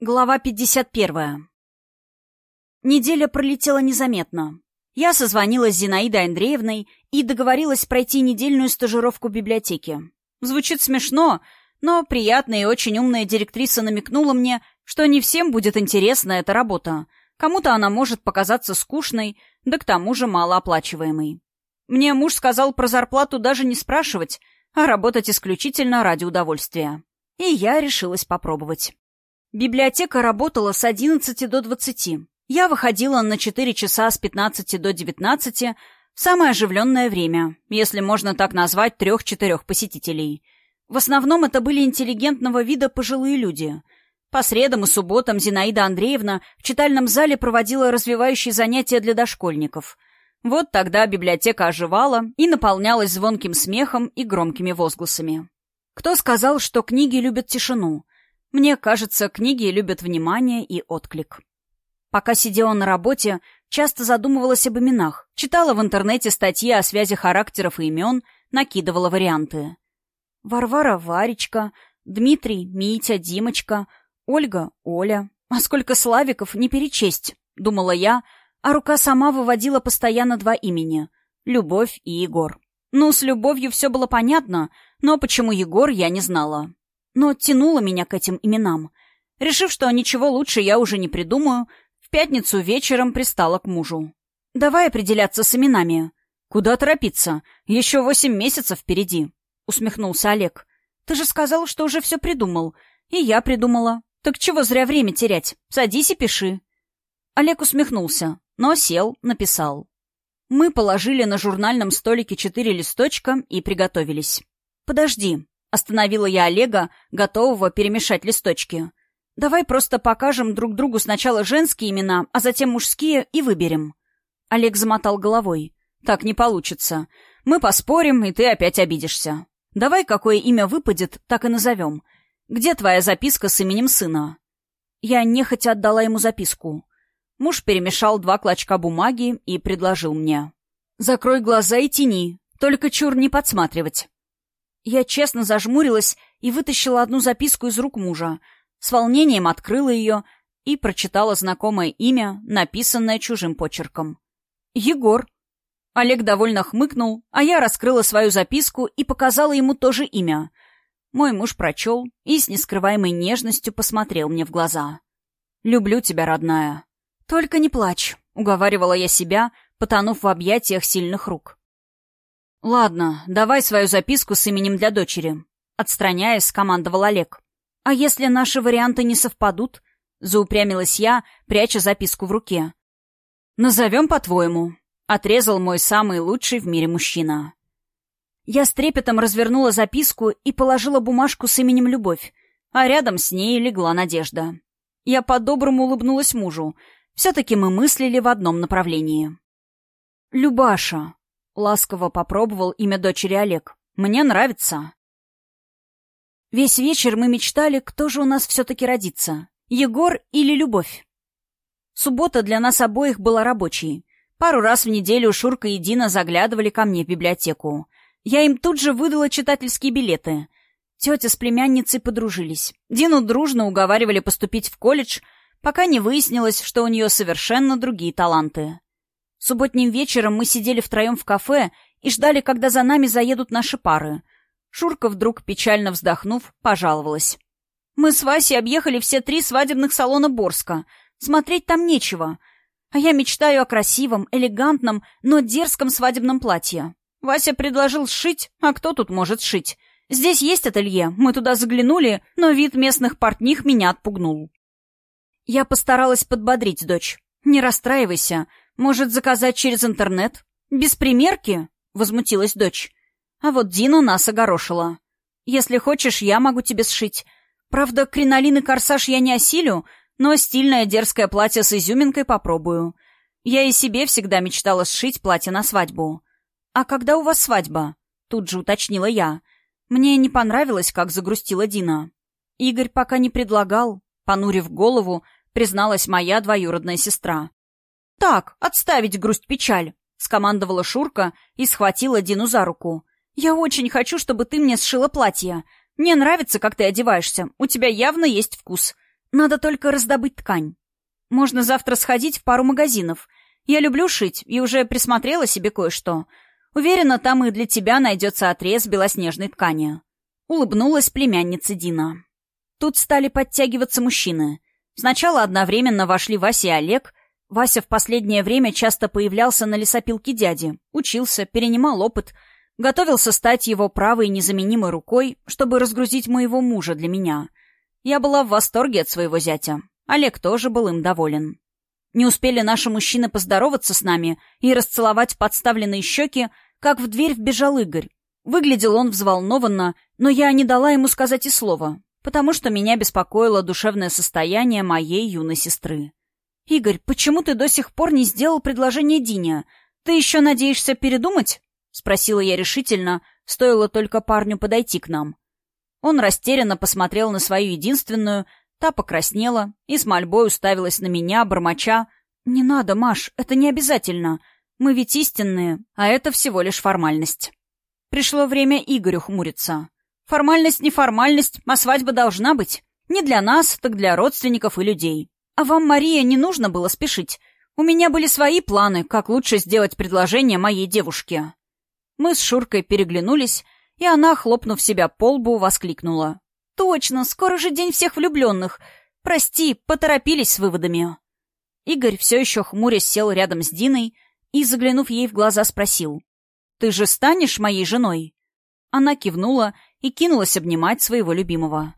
Глава 51. Неделя пролетела незаметно. Я созвонилась с Зинаидой Андреевной и договорилась пройти недельную стажировку в библиотеке. Звучит смешно, но приятная и очень умная директриса намекнула мне, что не всем будет интересна эта работа. Кому-то она может показаться скучной, да к тому же малооплачиваемой. Мне муж сказал про зарплату даже не спрашивать, а работать исключительно ради удовольствия. И я решилась попробовать. Библиотека работала с 11 до 20. Я выходила на 4 часа с 15 до 19, самое оживленное время, если можно так назвать трех-четырех посетителей. В основном это были интеллигентного вида пожилые люди. По средам и субботам Зинаида Андреевна в читальном зале проводила развивающие занятия для дошкольников. Вот тогда библиотека оживала и наполнялась звонким смехом и громкими возгласами. Кто сказал, что книги любят тишину? Мне кажется, книги любят внимание и отклик. Пока сидела на работе, часто задумывалась об именах, читала в интернете статьи о связи характеров и имен, накидывала варианты. Варвара — Варечка, Дмитрий — Митя, Димочка, Ольга — Оля. А сколько Славиков не перечесть, думала я, а рука сама выводила постоянно два имени — Любовь и Егор. Ну, с Любовью все было понятно, но почему Егор, я не знала но тянуло меня к этим именам. Решив, что ничего лучше я уже не придумаю, в пятницу вечером пристала к мужу. «Давай определяться с именами». «Куда торопиться? Еще восемь месяцев впереди», — усмехнулся Олег. «Ты же сказал, что уже все придумал. И я придумала. Так чего зря время терять? Садись и пиши». Олег усмехнулся, но сел, написал. Мы положили на журнальном столике четыре листочка и приготовились. «Подожди», Остановила я Олега, готового перемешать листочки. «Давай просто покажем друг другу сначала женские имена, а затем мужские и выберем». Олег замотал головой. «Так не получится. Мы поспорим, и ты опять обидишься. Давай, какое имя выпадет, так и назовем. Где твоя записка с именем сына?» Я нехотя отдала ему записку. Муж перемешал два клочка бумаги и предложил мне. «Закрой глаза и тяни, только чур не подсматривать». Я честно зажмурилась и вытащила одну записку из рук мужа. С волнением открыла ее и прочитала знакомое имя, написанное чужим почерком. «Егор». Олег довольно хмыкнул, а я раскрыла свою записку и показала ему то же имя. Мой муж прочел и с нескрываемой нежностью посмотрел мне в глаза. «Люблю тебя, родная». «Только не плачь», — уговаривала я себя, потонув в объятиях сильных рук. «Ладно, давай свою записку с именем для дочери», — отстраняясь, скомандовал Олег. «А если наши варианты не совпадут?» — заупрямилась я, пряча записку в руке. «Назовем по-твоему», — отрезал мой самый лучший в мире мужчина. Я с трепетом развернула записку и положила бумажку с именем Любовь, а рядом с ней легла Надежда. Я по-доброму улыбнулась мужу. Все-таки мы мыслили в одном направлении. «Любаша», Ласково попробовал имя дочери Олег. «Мне нравится». Весь вечер мы мечтали, кто же у нас все-таки родится. Егор или Любовь. Суббота для нас обоих была рабочей. Пару раз в неделю Шурка и Дина заглядывали ко мне в библиотеку. Я им тут же выдала читательские билеты. Тетя с племянницей подружились. Дину дружно уговаривали поступить в колледж, пока не выяснилось, что у нее совершенно другие таланты. Субботним вечером мы сидели втроем в кафе и ждали, когда за нами заедут наши пары. Шурка вдруг, печально вздохнув, пожаловалась. «Мы с Васей объехали все три свадебных салона Борска. Смотреть там нечего. А я мечтаю о красивом, элегантном, но дерзком свадебном платье. Вася предложил сшить, а кто тут может сшить? Здесь есть ателье, мы туда заглянули, но вид местных портних меня отпугнул». Я постаралась подбодрить дочь. «Не расстраивайся, может, заказать через интернет? Без примерки?» — возмутилась дочь. А вот Дина нас огорошила. «Если хочешь, я могу тебе сшить. Правда, кринолин и корсаж я не осилю, но стильное дерзкое платье с изюминкой попробую. Я и себе всегда мечтала сшить платье на свадьбу. А когда у вас свадьба?» Тут же уточнила я. Мне не понравилось, как загрустила Дина. Игорь пока не предлагал. Понурив голову, призналась моя двоюродная сестра. «Так, отставить грусть-печаль», — скомандовала Шурка и схватила Дину за руку. «Я очень хочу, чтобы ты мне сшила платье. Мне нравится, как ты одеваешься. У тебя явно есть вкус. Надо только раздобыть ткань. Можно завтра сходить в пару магазинов. Я люблю шить и уже присмотрела себе кое-что. Уверена, там и для тебя найдется отрез белоснежной ткани. Улыбнулась племянница Дина. Тут стали подтягиваться мужчины. Сначала одновременно вошли Вася и Олег. Вася в последнее время часто появлялся на лесопилке дяди. Учился, перенимал опыт. Готовился стать его правой незаменимой рукой, чтобы разгрузить моего мужа для меня. Я была в восторге от своего зятя. Олег тоже был им доволен. Не успели наши мужчины поздороваться с нами и расцеловать подставленные щеки, как в дверь вбежал Игорь. Выглядел он взволнованно, но я не дала ему сказать и слова, потому что меня беспокоило душевное состояние моей юной сестры. «Игорь, почему ты до сих пор не сделал предложение Дине? Ты еще надеешься передумать?» — спросила я решительно, стоило только парню подойти к нам. Он растерянно посмотрел на свою единственную, та покраснела и с мольбой уставилась на меня, бормоча. «Не надо, Маш, это не обязательно. Мы ведь истинные, а это всего лишь формальность». Пришло время Игорю хмуриться. Формальность не формальность, а свадьба должна быть. Не для нас, так для родственников и людей. А вам, Мария, не нужно было спешить. У меня были свои планы, как лучше сделать предложение моей девушке. Мы с Шуркой переглянулись, и она, хлопнув себя по лбу, воскликнула. «Точно, скоро же день всех влюбленных. Прости, поторопились с выводами». Игорь все еще хмурясь сел рядом с Диной и, заглянув ей в глаза, спросил. «Ты же станешь моей женой?» Она кивнула и кинулась обнимать своего любимого.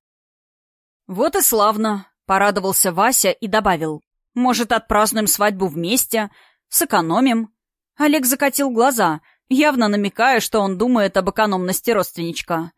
«Вот и славно!» — порадовался Вася и добавил. «Может, отпразднуем свадьбу вместе? Сэкономим?» Олег закатил глаза, явно намекая, что он думает об экономности родственничка.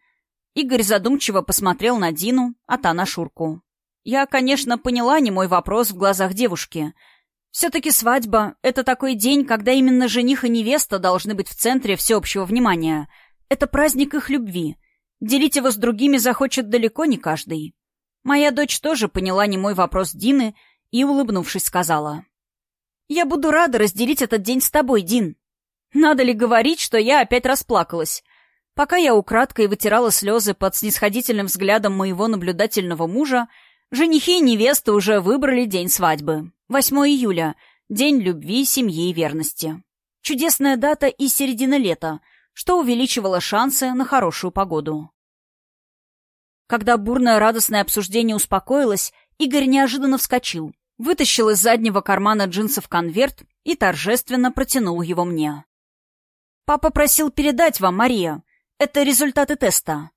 Игорь задумчиво посмотрел на Дину, а та на Шурку. Я, конечно, поняла не мой вопрос в глазах девушки — все-таки свадьба — это такой день, когда именно жених и невеста должны быть в центре всеобщего внимания. Это праздник их любви. Делить его с другими захочет далеко не каждый. Моя дочь тоже поняла не мой вопрос Дины и, улыбнувшись, сказала. «Я буду рада разделить этот день с тобой, Дин. Надо ли говорить, что я опять расплакалась?» Пока я украдкой вытирала слезы под снисходительным взглядом моего наблюдательного мужа, женихи и невесты уже выбрали день свадьбы. 8 июля. День любви, семьи и верности. Чудесная дата и середина лета, что увеличивало шансы на хорошую погоду. Когда бурное радостное обсуждение успокоилось, Игорь неожиданно вскочил, вытащил из заднего кармана джинсов конверт и торжественно протянул его мне. «Папа просил передать вам, Мария. Это результаты теста».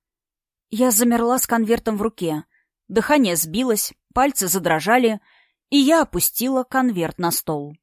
Я замерла с конвертом в руке. Дыхание сбилось, пальцы задрожали — и я опустила конверт на стол.